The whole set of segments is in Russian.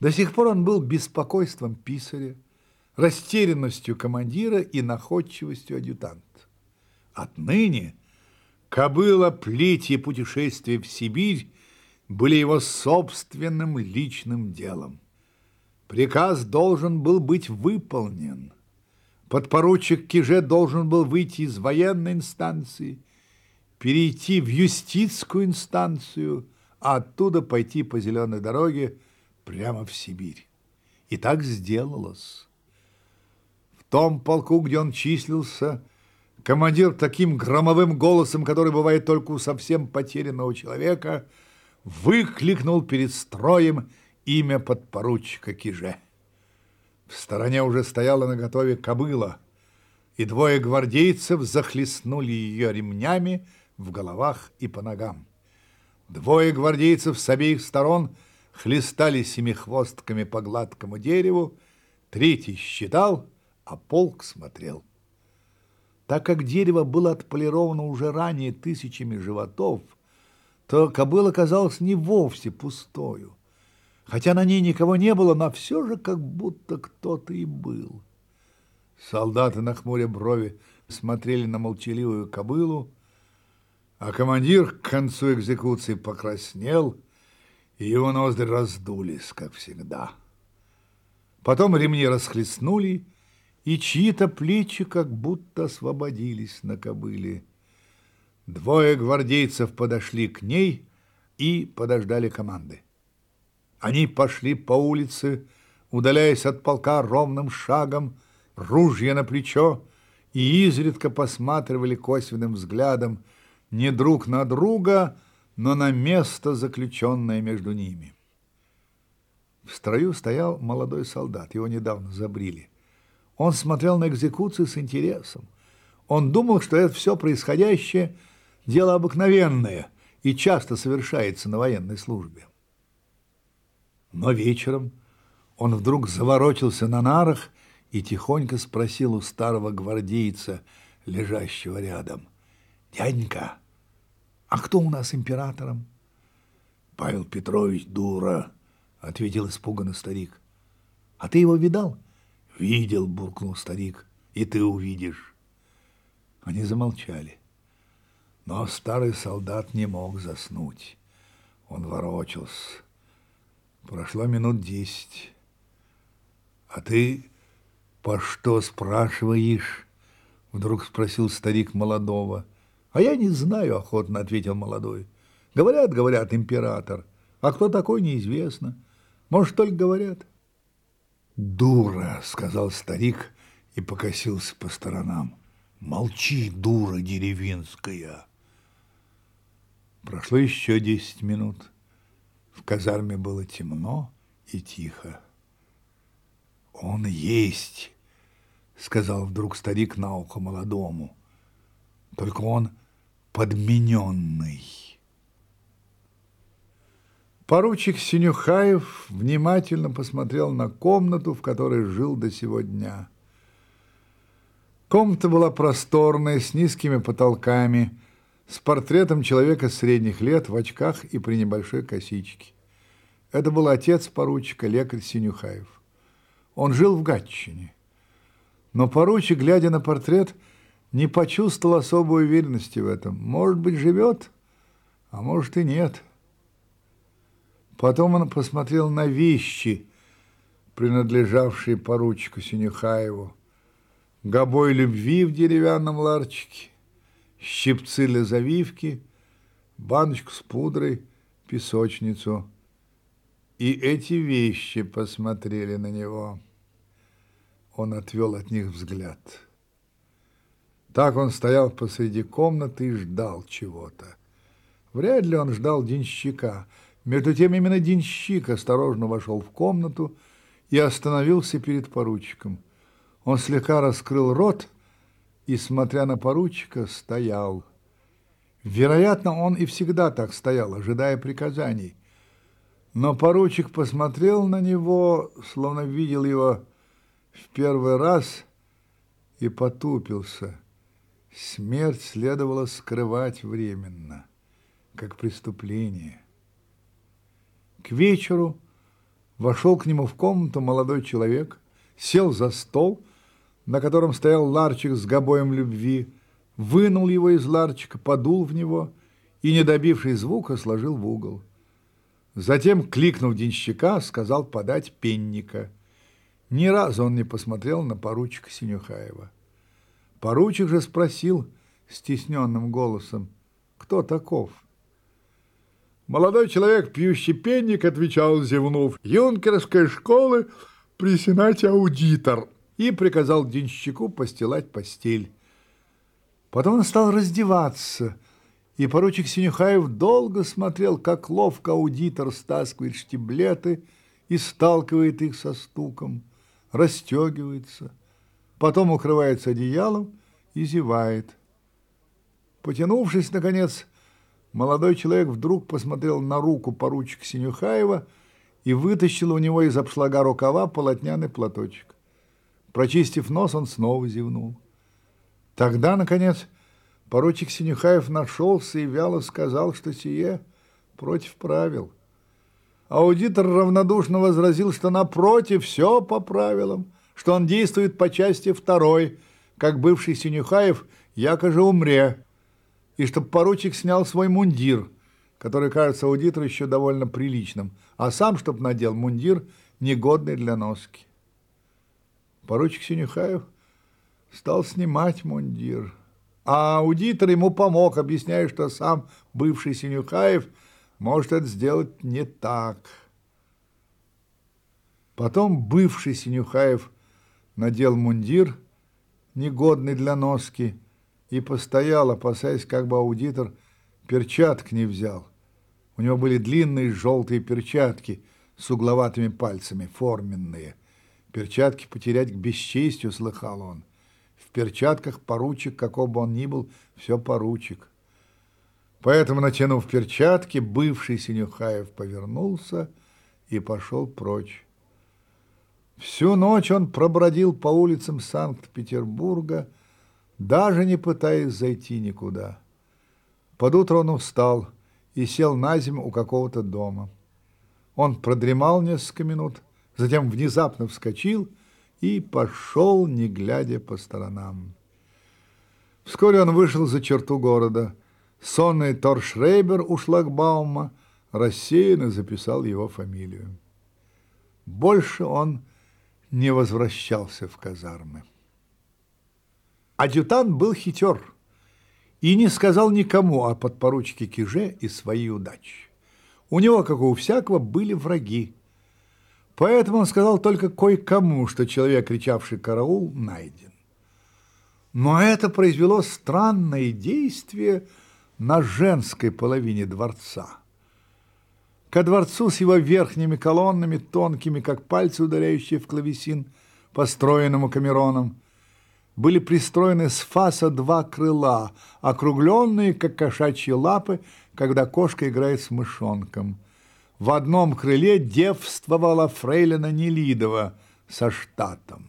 До сих пор он был беспокойством писаря, растерянностью командира и находчивостью адъютанта. Отныне кобыла, плети и путешествия в Сибирь были его собственным личным делом. Приказ должен был быть выполнен. Подпоручик Киже должен был выйти из военной инстанции, перейти в юстицкую инстанцию, а оттуда пойти по зеленой дороге прямо в Сибирь. И так сделалось. В том полку, где он числился, командир таким громовым голосом, который бывает только у совсем потерянного человека, выкликнул перед строем имя подпоручика Киже. В стороне уже стояла наготове кобыла, и двое гвардейцев захлестнули ее ремнями в головах и по ногам. Двое гвардейцев с обеих сторон хлестали семихвостками по гладкому дереву, третий считал, а полк смотрел. Так как дерево было отполировано уже ранее тысячами животов, то кобыла казалась не вовсе пустою. Хотя на ней никого не было, но все же как будто кто-то и был. Солдаты, на хмуре брови, смотрели на молчаливую кобылу, а командир к концу экзекуции покраснел, его ноздри раздулись, как всегда. Потом ремни расхлестнули, и чьи-то плечи как будто освободились на кобыле. Двое гвардейцев подошли к ней и подождали команды. Они пошли по улице, удаляясь от полка ровным шагом, ружья на плечо, и изредка посматривали косвенным взглядом не друг на друга, но на место, заключенное между ними. В строю стоял молодой солдат, его недавно забрили. Он смотрел на экзекуцию с интересом. Он думал, что это все происходящее – дело обыкновенное и часто совершается на военной службе. Но вечером он вдруг заворочился на нарах и тихонько спросил у старого гвардейца, лежащего рядом, «Дяденька, а кто у нас императором?» «Павел Петрович, дура», — ответил испуганно старик. «А ты его видал?» «Видел», — буркнул старик, — «и ты увидишь». Они замолчали. Но старый солдат не мог заснуть. Он ворочался. Прошло минут десять. А ты по что спрашиваешь? Вдруг спросил старик молодого. А я не знаю, охотно ответил молодой. Говорят, говорят, император. А кто такой, неизвестно. Может, только говорят. Дура, сказал старик и покосился по сторонам. Молчи, дура деревенская. Прошло еще десять минут. В казарме было темно и тихо. «Он есть!» — сказал вдруг старик на ухо молодому. «Только он подмененный». Поручик Синюхаев внимательно посмотрел на комнату, в которой жил до сего дня. Комната была просторная, с низкими потолками, с портретом человека средних лет в очках и при небольшой косичке. Это был отец поручика, лекарь Синюхаев. Он жил в Гатчине. Но поручик, глядя на портрет, не почувствовал особой уверенности в этом. Может быть, живет, а может и нет. Потом он посмотрел на вещи, принадлежавшие поручику Синюхаеву. Гобой любви в деревянном ларчике, щипцы для завивки, баночку с пудрой, песочницу. И эти вещи посмотрели на него. Он отвел от них взгляд. Так он стоял посреди комнаты и ждал чего-то. Вряд ли он ждал денщика. Между тем именно денщик осторожно вошел в комнату и остановился перед поручиком. Он слегка раскрыл рот и, смотря на поручика, стоял. Вероятно, он и всегда так стоял, ожидая приказаний. Но поручик посмотрел на него, словно видел его в первый раз, и потупился. Смерть следовало скрывать временно, как преступление. К вечеру Вошел к нему в комнату молодой человек, сел за стол, на котором стоял ларчик с гобоем любви, вынул его из ларчика, подул в него и, не добившись звука, сложил в угол. Затем, кликнув денщика, сказал подать пенника. Ни разу он не посмотрел на поручика Синюхаева. Поручик же спросил стесненным голосом, кто таков? Молодой человек, пьющий пенник, отвечал, зевнув, юнкерской школы при сенате аудитор, и приказал денщику постилать постель. Потом он стал раздеваться, и поручик Синюхаев долго смотрел, как ловко аудитор стаскивает штиблеты и сталкивает их со стуком, расстегивается, потом укрывается одеялом и зевает. Потянувшись, наконец, молодой человек вдруг посмотрел на руку поручика Синюхаева и вытащил у него из обшлага рукава полотняный платочек. Прочистив нос, он снова зевнул. Тогда, наконец, поручик Синюхаев нашелся и вяло сказал, что сие против правил. Аудитор равнодушно возразил, что напротив, все по правилам, что он действует по части второй, как бывший Синюхаев, якоже умре, и чтобы поручик снял свой мундир, который кажется аудитору еще довольно приличным, а сам, чтоб надел мундир, негодный для носки. Поручик Синюхаев стал снимать мундир. А аудитор ему помог, объясняя, что сам бывший Синюхаев может это сделать не так. Потом бывший Синюхаев надел мундир, негодный для носки, и постоял, опасаясь, как бы аудитор перчаток не взял. У него были длинные желтые перчатки с угловатыми пальцами, форменные – Перчатки потерять к бесчестью, слыхал он. В перчатках поручик, каков бы он ни был, все поручик. Поэтому, натянув перчатки, бывший Синюхаев повернулся и пошел прочь. Всю ночь он пробродил по улицам Санкт-Петербурга, даже не пытаясь зайти никуда. Под утро он устал и сел на зиму у какого-то дома. Он продремал несколько минут, затем внезапно вскочил и пошел, не глядя по сторонам. Вскоре он вышел за черту города. Сонный Торшрейбер у шлагбаума рассеянно записал его фамилию. Больше он не возвращался в казармы. Адъютант был хитер и не сказал никому о подпоручике Киже и своей удачи. У него, как у всякого, были враги, Поэтому он сказал только кое-кому, что человек, кричавший «караул», найден. Но это произвело странное действие на женской половине дворца. Ко дворцу с его верхними колоннами, тонкими, как пальцы, ударяющие в клавесин, построенному Камероном, были пристроены с фаса два крыла, округленные, как кошачьи лапы, когда кошка играет с мышонком – в одном крыле девствовала фрейлина Нелидова со штатом.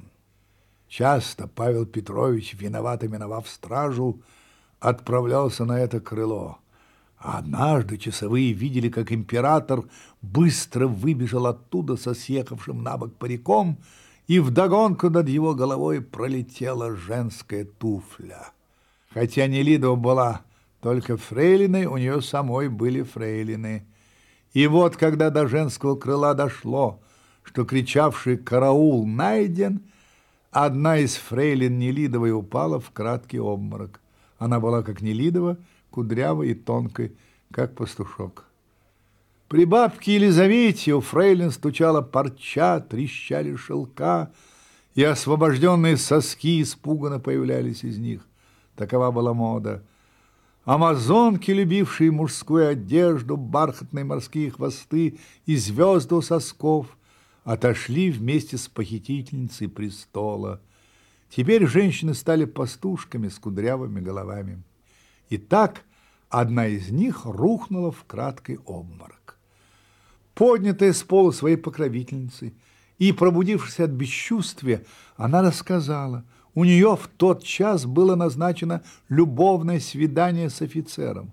Часто Павел Петрович, виновато миновав стражу, отправлялся на это крыло. Однажды часовые видели, как император быстро выбежал оттуда со съехавшим на бок париком, и вдогонку над его головой пролетела женская туфля. Хотя Нелидова была только фрейлиной, у нее самой были фрейлины – и вот, когда до женского крыла дошло, что кричавший «караул» найден, одна из фрейлин Нелидовой упала в краткий обморок. Она была как Нелидова, кудрявой и тонкой, как пастушок. При бабке Елизавете у фрейлин стучала парча, трещали шелка, и освобожденные соски испуганно появлялись из них. Такова была мода – Амазонки, любившие мужскую одежду, бархатные морские хвосты и звезды у сосков, отошли вместе с похитительницей престола. Теперь женщины стали пастушками с кудрявыми головами. И так одна из них рухнула в краткий обморок. Поднятая с пола своей покровительницей и пробудившись от бесчувствия, она рассказала – у нее в тот час было назначено любовное свидание с офицером.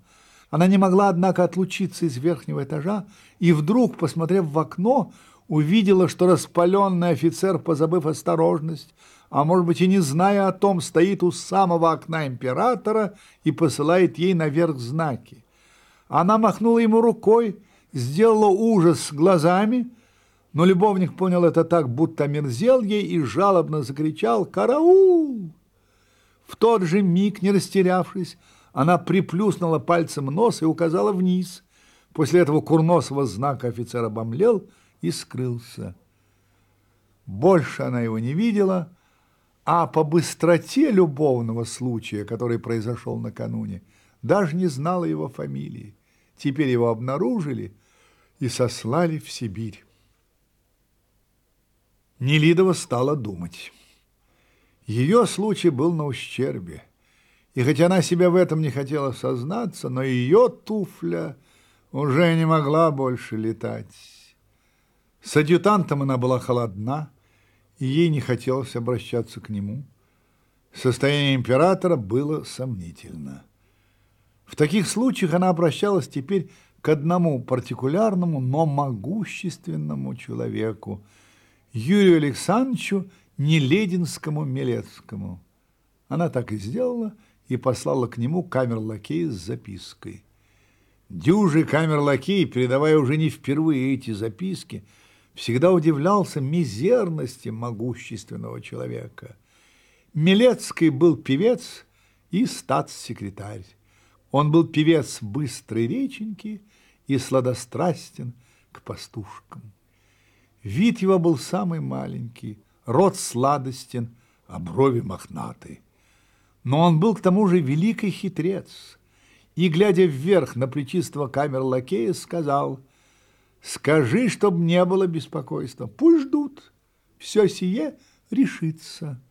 Она не могла, однако, отлучиться из верхнего этажа и вдруг, посмотрев в окно, увидела, что распаленный офицер, позабыв осторожность, а может быть и не зная о том, стоит у самого окна императора и посылает ей наверх знаки. Она махнула ему рукой, сделала ужас глазами, но любовник понял это так, будто мерзел ей и жалобно закричал «Караул!». В тот же миг, не растерявшись, она приплюснула пальцем нос и указала вниз. После этого курносого знака офицер обомлел и скрылся. Больше она его не видела, а по быстроте любовного случая, который произошел накануне, даже не знала его фамилии. Теперь его обнаружили и сослали в Сибирь. Нелидова стала думать. Ее случай был на ущербе. И хотя она себя в этом не хотела сознаться, но ее туфля уже не могла больше летать. С адъютантом она была холодна, и ей не хотелось обращаться к нему. Состояние императора было сомнительно. В таких случаях она обращалась теперь к одному партикулярному, но могущественному человеку, Юрию Александровичу Нелединскому Милецкому. Она так и сделала и послала к нему камер-лакея с запиской. Дюжий камер-лакей, передавая уже не впервые эти записки, всегда удивлялся мизерности могущественного человека. Милецкий был певец и статс-секретарь. Он был певец быстрой реченьки и сладострастен к пастушкам. Вид его был самый маленький, рот сладостен, а брови мохнаты. Но он был к тому же великий хитрец, и, глядя вверх на плечистого камер лакея, сказал – Скажи, чтоб не было беспокойства. Пусть ждут. Все сие решится.